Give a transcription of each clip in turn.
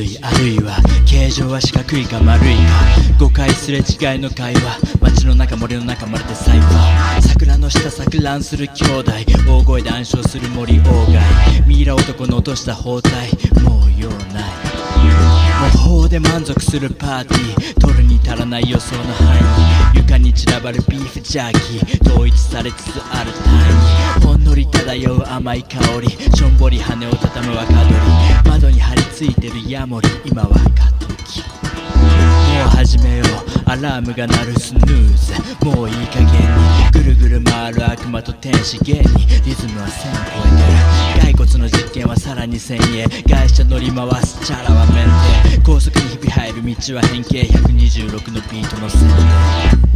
類あるいは形状は四角いか丸いか誤解すれ違いの会話街の中森の中まるでサイファー。桜の下錯乱する兄弟大声で暗唱する森鴎外。ミイラ男の落とした包帯もう用ない。模倣で満足するパーティー取るに足らない予想の範囲。床に散らばるビーフジャーキー統一されつつある単位ほんのり漂う甘い香りしょんぼり羽を畳む若鳥。窓に張り付いてるヤモリ今は過渡期もう始めよう。アラームが鳴るスヌーズ。もういい加減に。ぐるぐる回る悪魔と天使現にリズムは線を超えてる骸骨の実験はさらに先鋭外車乗り回すチャラはメンテ。高速に日々入る道は変形。126のビートの線。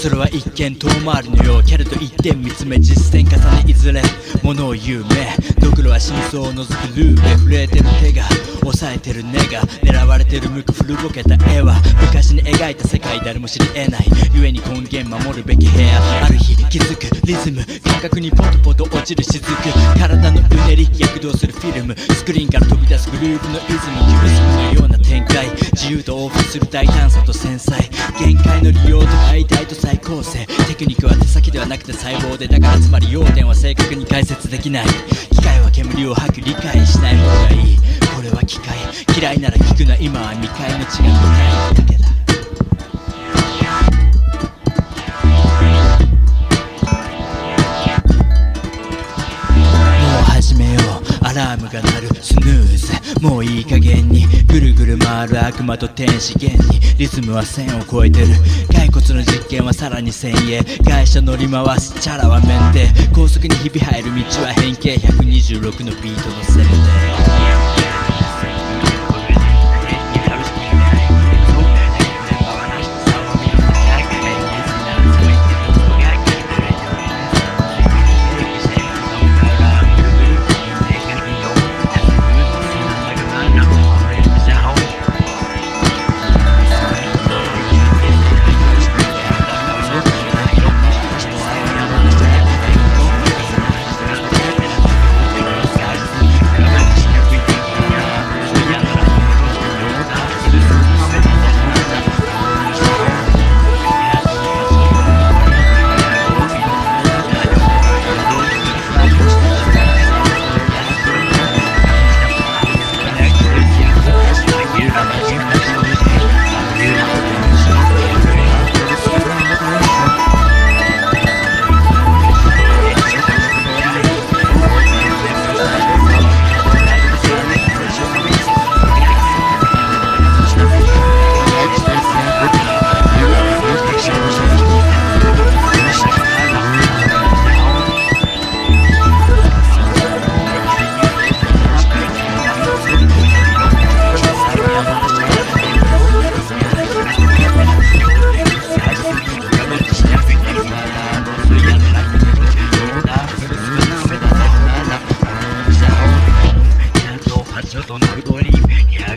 それは一見遠回りのようけれど一点見つめ実践重ねいずれものを言う目ドクロは真相を覗くルーペ震えてる手が押さえてる根が狙われてる向く古ぼけた絵は昔に描いた世界誰も知り得ない故に根源守るべき部屋。ある日気づくリズム。感覚にポトポト落ちる雫。体のうねり躍動するフィルム。スクリーンから飛び出すグループのリズムキュビスムのような展開。自由と往復する大胆さと繊細。限界の利用と解体と再構成。テクニックは手先ではなくて細胞で。だからつまり要点は正確に解説できない。機械は煙を吐く理解しない方がいい。これは機械。嫌いなら聞くな。今は未開の違いだけだ。もう始めよう。アラームが鳴るスヌーズ。もういい加減にぐるぐる回る悪魔と天使現に。リズムは線を超えてる。骸骨の実験はさらに1000円会社乗り回すチャラは免停高速に日々入る道は変形。126のビートのせいで。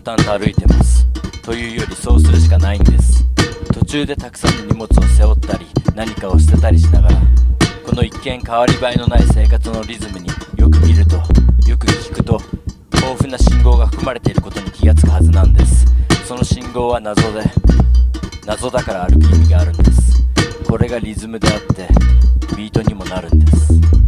したゆるいのます。というよりそうするしかないんです。途中でたくさんの荷物を背負ったり何かを捨てたりしながらこの一見変わり映えのない生活のリズムによく見るとよく聞くと豊富な信号が含まれていることに気がつくはずなんです。その信号は謎で謎だから歩く意味があるんです。これがリズムであってビートにもなるんです。